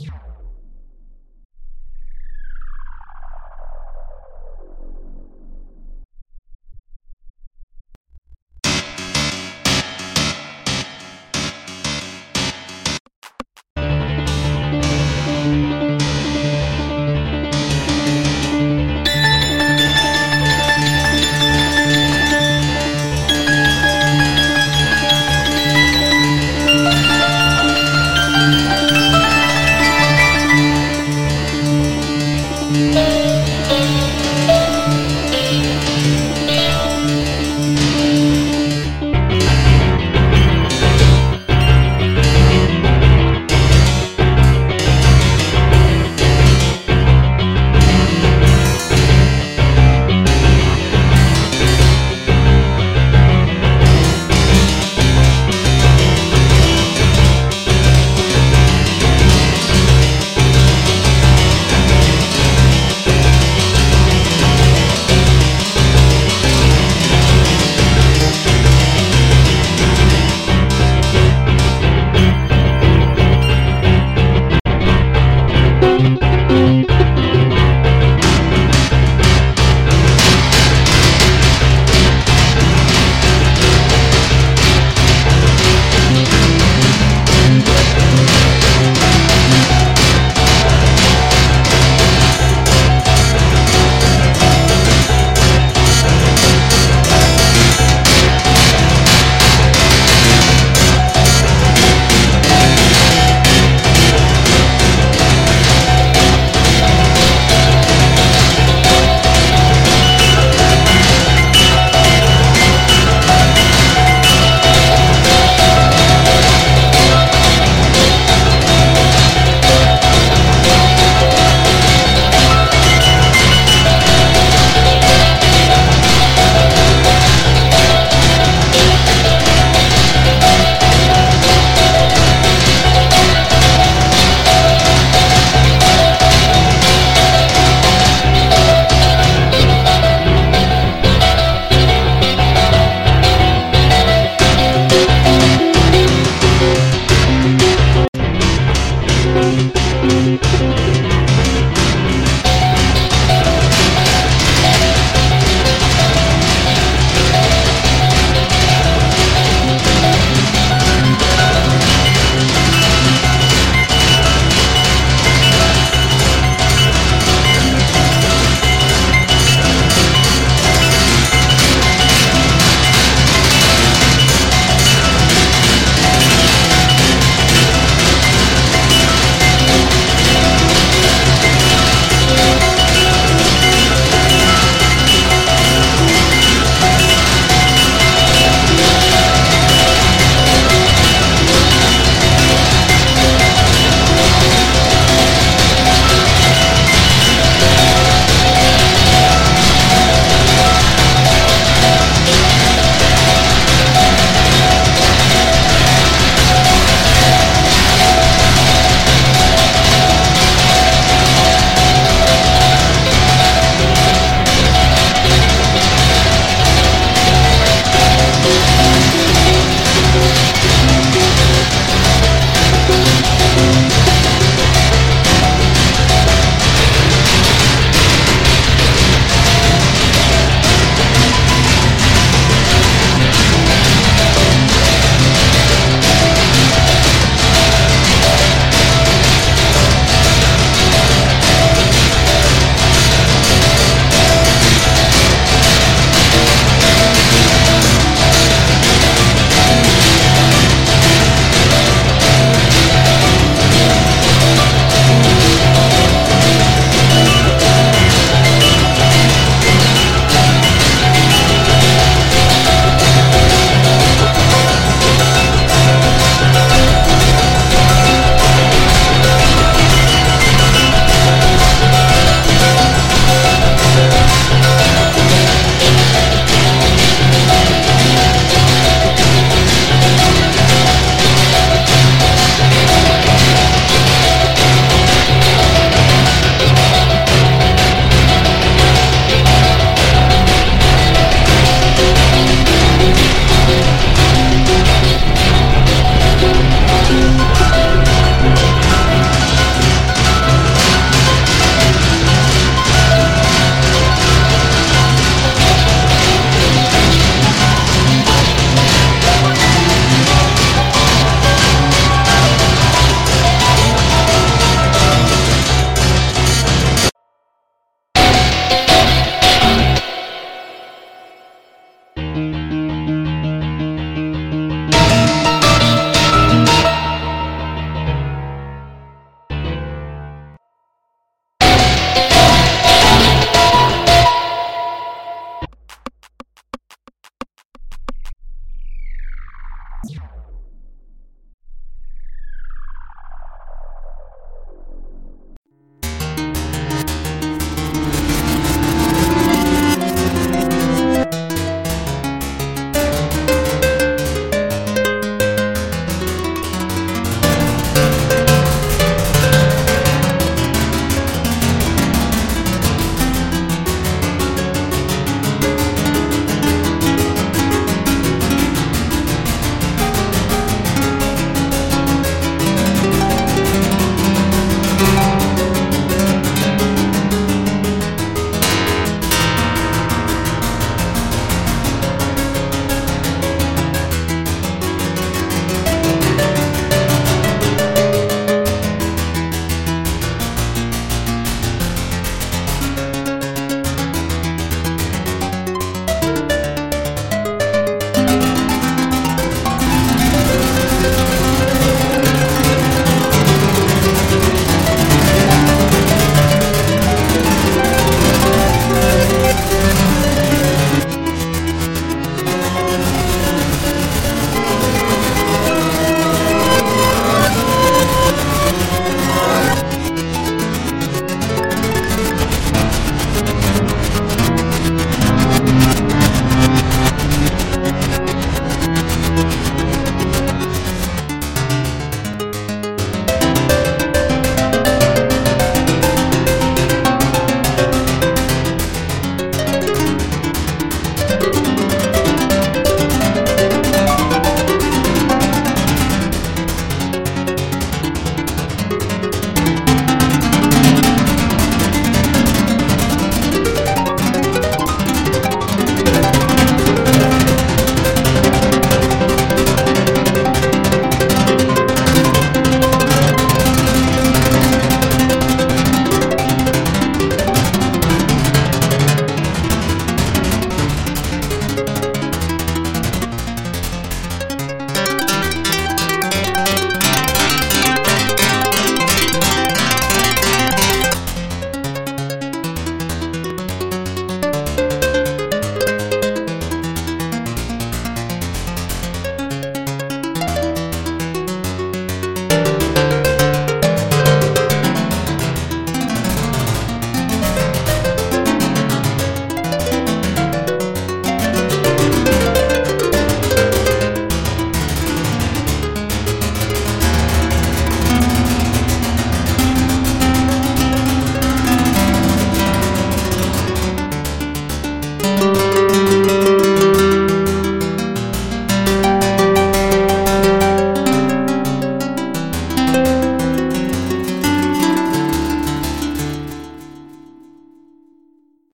you